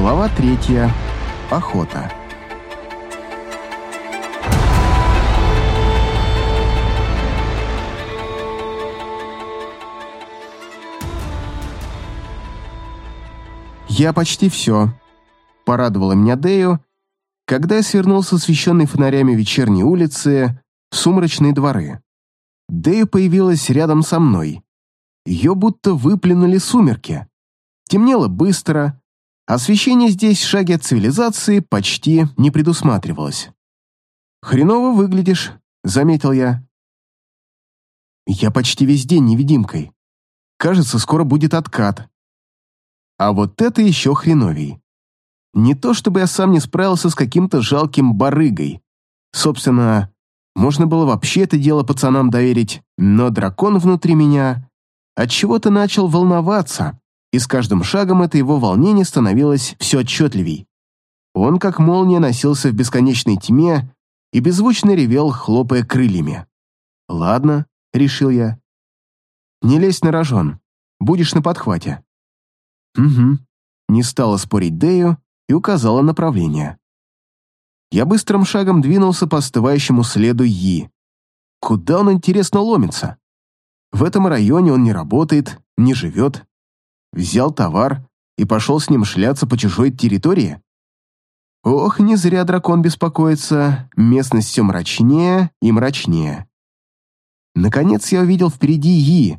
Глава третья. Охота. Я почти все. Порадовала меня Дею, когда я свернул с освещенной фонарями вечерней улицы в сумрачные дворы. Дея появилась рядом со мной. Ее будто выплюнули сумерки. Темнело быстро, освещение здесь в шаге от цивилизации почти не предусматривалось. «Хреново выглядишь», — заметил я. «Я почти весь день невидимкой. Кажется, скоро будет откат». А вот это еще хреновей. Не то чтобы я сам не справился с каким-то жалким барыгой. Собственно, можно было вообще это дело пацанам доверить, но дракон внутри меня от чего то начал волноваться, и с каждым шагом это его волнение становилось все отчетливей. Он, как молния, носился в бесконечной тьме и беззвучно ревел, хлопая крыльями. «Ладно», — решил я. «Не лезь на рожон, будешь на подхвате». «Угу», — не стала спорить Дею и указала направление. Я быстрым шагом двинулся по остывающему следу Yi. Куда он, интересно, ломится? В этом районе он не работает, не живет. Взял товар и пошел с ним шляться по чужой территории? Ох, не зря дракон беспокоится, местность все мрачнее и мрачнее. Наконец я увидел впереди Yi.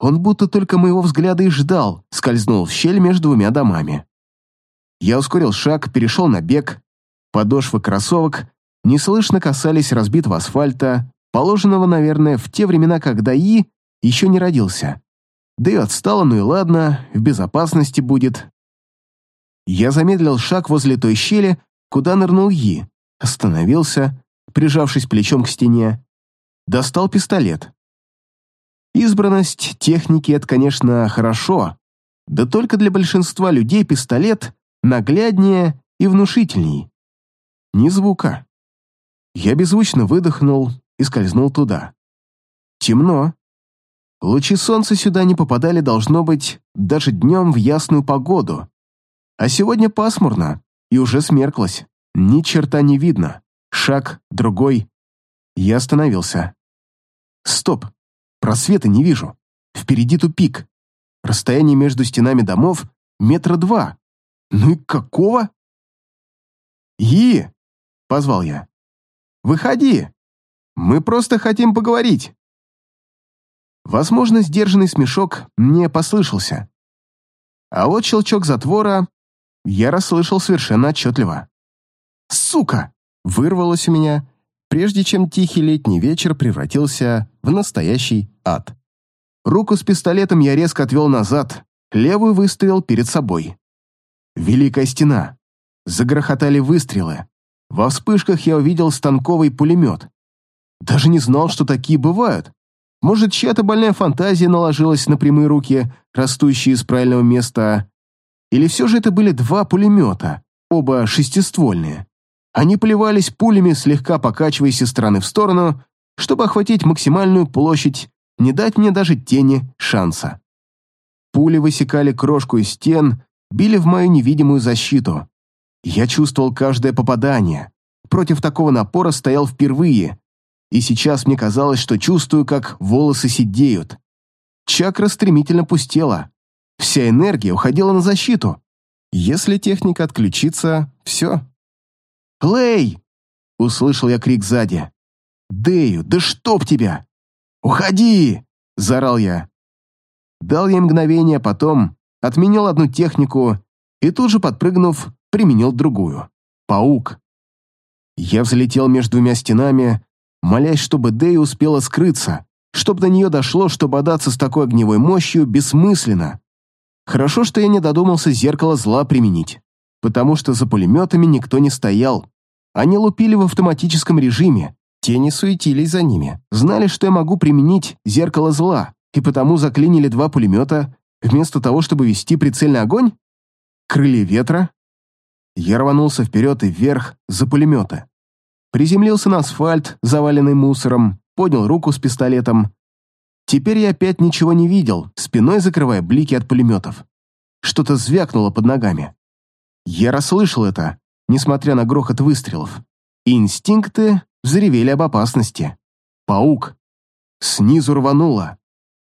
Он будто только моего взгляда и ждал, скользнул в щель между двумя домами. Я ускорил шаг, перешел на бег, Подошвы кроссовок неслышно касались разбитого асфальта, положенного, наверное, в те времена, когда И еще не родился. Да и отстала, ну и ладно, в безопасности будет. Я замедлил шаг возле той щели, куда нырнул И, остановился, прижавшись плечом к стене, достал пистолет. Избранность техники — это, конечно, хорошо, да только для большинства людей пистолет нагляднее и внушительней. Ни звука. Я беззвучно выдохнул и скользнул туда. Темно. Лучи солнца сюда не попадали, должно быть, даже днем в ясную погоду. А сегодня пасмурно, и уже смерклось. Ни черта не видно. Шаг, другой. Я остановился. Стоп. Просвета не вижу. Впереди тупик. Расстояние между стенами домов метра два. Ну и какого? И — позвал я. «Выходи! Мы просто хотим поговорить!» Возможно, сдержанный смешок мне послышался. А вот щелчок затвора я расслышал совершенно отчетливо. «Сука!» — вырвалось у меня, прежде чем тихий летний вечер превратился в настоящий ад. Руку с пистолетом я резко отвел назад, левую выставил перед собой. Великая стена. Загрохотали выстрелы. Во вспышках я увидел станковый пулемет. Даже не знал, что такие бывают. Может, чья-то больная фантазия наложилась на прямые руки, растущие из правильного места. Или все же это были два пулемета, оба шестиствольные. Они поливались пулями, слегка покачиваясь из стороны в сторону, чтобы охватить максимальную площадь, не дать мне даже тени шанса. Пули высекали крошку из стен, били в мою невидимую защиту. Я чувствовал каждое попадание. Против такого напора стоял впервые. И сейчас мне казалось, что чувствую, как волосы сидеют. Чакра стремительно пустела. Вся энергия уходила на защиту. Если техника отключится, все. «Лэй!» — услышал я крик сзади. «Дэю, да чтоб тебя!» «Уходи!» — заорал я. Дал ей мгновение, потом отменил одну технику и тут же, подпрыгнув, применил другую. Паук. Я взлетел между двумя стенами, молясь, чтобы Дэй успела скрыться, чтобы до нее дошло, что бодаться с такой огневой мощью бессмысленно. Хорошо, что я не додумался зеркало зла применить, потому что за пулеметами никто не стоял. Они лупили в автоматическом режиме, тени суетились за ними, знали, что я могу применить зеркало зла, и потому заклинили два пулемета, вместо того, чтобы вести прицельный огонь? Крылья ветра? Я рванулся вперед и вверх за пулемета. Приземлился на асфальт, заваленный мусором, поднял руку с пистолетом. Теперь я опять ничего не видел, спиной закрывая блики от пулеметов. Что-то звякнуло под ногами. Я расслышал это, несмотря на грохот выстрелов. Инстинкты взревели об опасности. Паук. Снизу рвануло.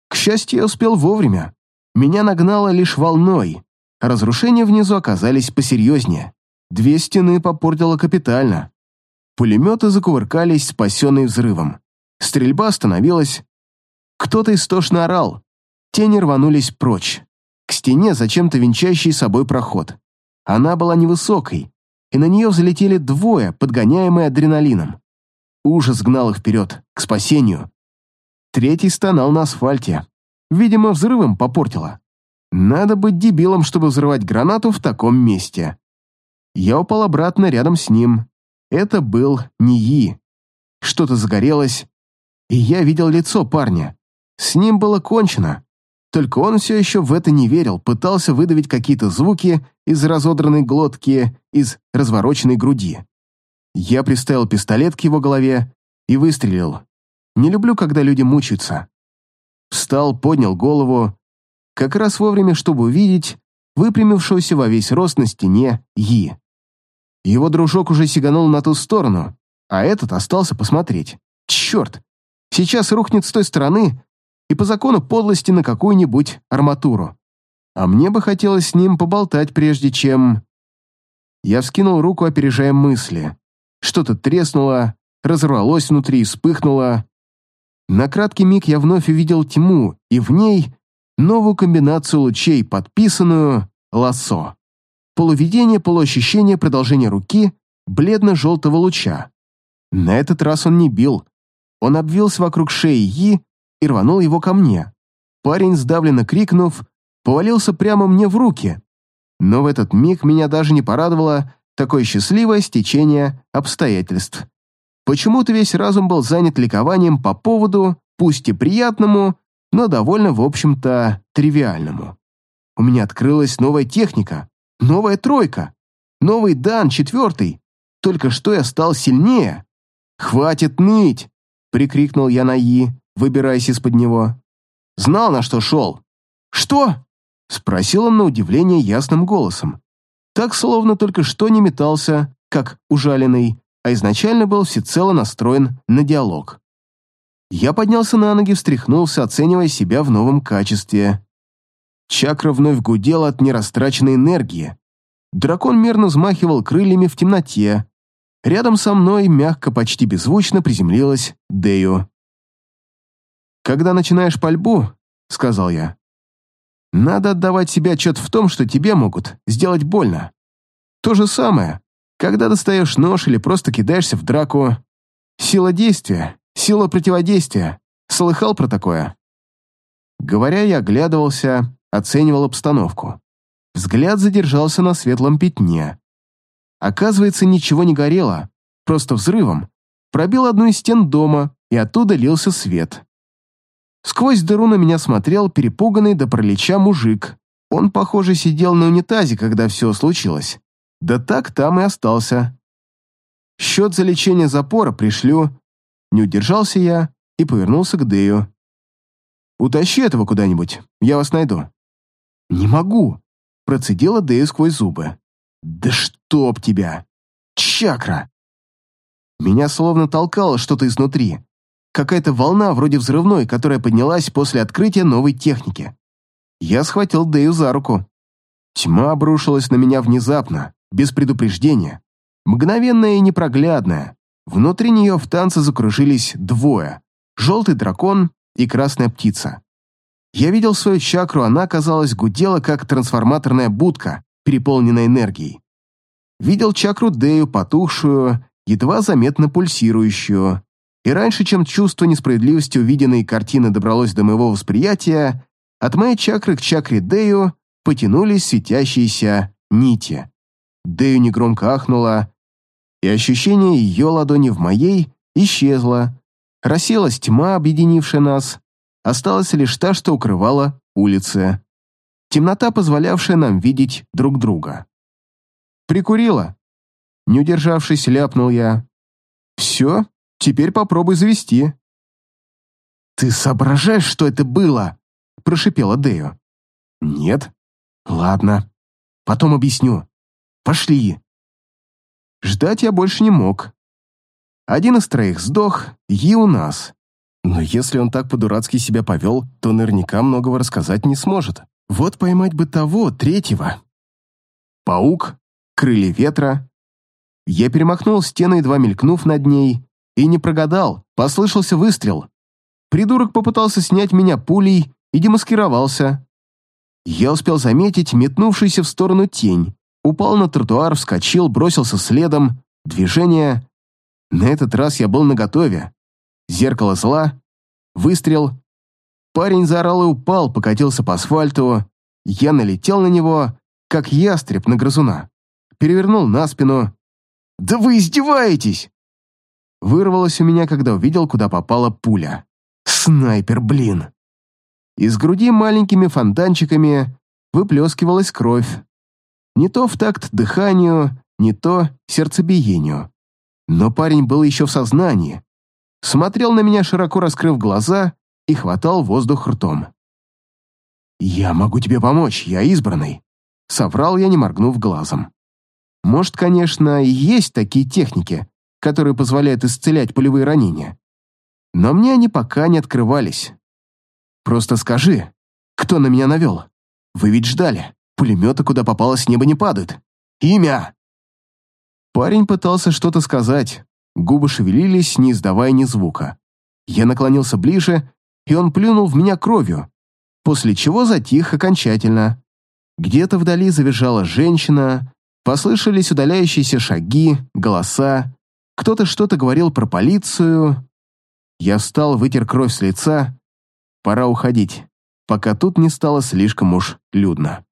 К счастью, я успел вовремя. Меня нагнало лишь волной. Разрушения внизу оказались посерьезнее. Две стены попортило капитально. Пулеметы закувыркались, спасенные взрывом. Стрельба остановилась. Кто-то истошно орал. Тени рванулись прочь. К стене, зачем-то венчающий собой проход. Она была невысокой, и на нее взлетели двое, подгоняемые адреналином. Ужас гнал их вперед, к спасению. Третий стонал на асфальте. Видимо, взрывом попортило. Надо быть дебилом, чтобы взрывать гранату в таком месте. Я упал обратно рядом с ним. Это был НИИ. Что-то загорелось, и я видел лицо парня. С ним было кончено. Только он все еще в это не верил, пытался выдавить какие-то звуки из разодранной глотки, из развороченной груди. Я приставил пистолет к его голове и выстрелил. Не люблю, когда люди мучаются. Встал, поднял голову, как раз вовремя, чтобы увидеть выпрямившегося во весь рост на стене Yi. Его дружок уже сиганул на ту сторону, а этот остался посмотреть. Черт! Сейчас рухнет с той стороны и по закону подлости на какую-нибудь арматуру. А мне бы хотелось с ним поболтать, прежде чем... Я вскинул руку, опережая мысли. Что-то треснуло, разорвалось внутри и вспыхнуло. На краткий миг я вновь увидел тьму, и в ней новую комбинацию лучей, подписанную «Лассо». Полувидение, полуощущение, продолжение руки бледно-желтого луча. На этот раз он не бил. Он обвился вокруг шеи Yi и рванул его ко мне. Парень, сдавленно крикнув, повалился прямо мне в руки. Но в этот миг меня даже не порадовало такое счастливое стечение обстоятельств. Почему-то весь разум был занят ликованием по поводу, пусть и приятному, но довольно, в общем-то, тривиальному. У меня открылась новая техника, новая тройка, новый дан, четвертый. Только что я стал сильнее. «Хватит ныть!» — прикрикнул я на И, выбираясь из-под него. Знал, на что шел. «Что?» — спросил он на удивление ясным голосом так словно только что не метался, как ужаленный, а изначально был всецело настроен на диалог. Я поднялся на ноги, встряхнулся, оценивая себя в новом качестве. Чакра вновь гудела от нерастраченной энергии. Дракон мерно взмахивал крыльями в темноте. Рядом со мной, мягко, почти беззвучно приземлилась Дею. «Когда начинаешь пальбу, — сказал я, надо отдавать себе отчет в том, что тебе могут сделать больно. То же самое, когда достаешь нож или просто кидаешься в драку. Сила действия, сила противодействия. Слыхал про такое? Говоря, я оглядывался, оценивал обстановку. Взгляд задержался на светлом пятне. Оказывается, ничего не горело, просто взрывом. Пробил одну из стен дома, и оттуда лился свет. Сквозь дыру на меня смотрел перепуганный до пролеча мужик. Он, похоже, сидел на унитазе, когда все случилось. Да так там и остался. Счет за лечение запора пришлю. Не удержался я и повернулся к Дэю. «Утащи этого куда-нибудь, я вас найду». «Не могу», — процедила Дэю сквозь зубы. «Да чтоб тебя! Чакра!» Меня словно толкало что-то изнутри какая-то волна вроде взрывной, которая поднялась после открытия новой техники. Я схватил Дэю за руку. Тьма обрушилась на меня внезапно, без предупреждения. Мгновенная и непроглядная. Внутри нее в танце закружились двое — желтый дракон и красная птица. Я видел свою чакру, она, казалось, гудела, как трансформаторная будка, переполненная энергией. Видел чакру Дею, потухшую, едва заметно пульсирующую, и раньше, чем чувство несправедливости увиденной картины добралось до моего восприятия, от моей чакры к чакре Дею потянулись светящиеся нити. Дею негромко ахнула, и ощущение ее ладони в моей исчезло. Расселась тьма, объединившая нас. Осталась лишь та, что укрывала улицы. Темнота, позволявшая нам видеть друг друга. «Прикурила?» Не удержавшись, ляпнул я. «Все?» Теперь попробуй завести». «Ты соображаешь, что это было?» – прошипела Дею. «Нет». «Ладно. Потом объясню. Пошли!» Ждать я больше не мог. Один из троих сдох, и у нас. Но если он так по-дурацки себя повел, то наверняка многого рассказать не сможет. Вот поймать бы того, третьего. Паук, крылья ветра. Я перемахнул стену, едва мелькнув над ней, и не прогадал, послышался выстрел. Придурок попытался снять меня пулей и демаскировался. Я успел заметить метнувшуюся в сторону тень, упал на тротуар, вскочил, бросился следом. Движение. На этот раз я был наготове. Зеркало зла. Выстрел. Парень заорал и упал, покатился по асфальту. Я налетел на него, как ястреб на грызуна. Перевернул на спину. «Да вы издеваетесь!» Вырвалось у меня, когда увидел, куда попала пуля. «Снайпер, блин!» Из груди маленькими фонтанчиками выплескивалась кровь. Не то в такт дыханию, не то сердцебиению. Но парень был еще в сознании. Смотрел на меня, широко раскрыв глаза, и хватал воздух ртом. «Я могу тебе помочь, я избранный», — соврал я, не моргнув глазом. Может, конечно, есть такие техники, которые позволяют исцелять пулевые ранения. Но мне они пока не открывались. Просто скажи, кто на меня навел? Вы ведь ждали. Пулеметы, куда попало, с неба не падают. Имя!» Парень пытался что-то сказать. Губы шевелились, не издавая ни звука. Я наклонился ближе и он плюнул в меня кровью, после чего затих окончательно. Где-то вдали завизжала женщина, послышались удаляющиеся шаги, голоса, кто-то что-то говорил про полицию. Я встал, вытер кровь с лица. Пора уходить, пока тут не стало слишком уж людно.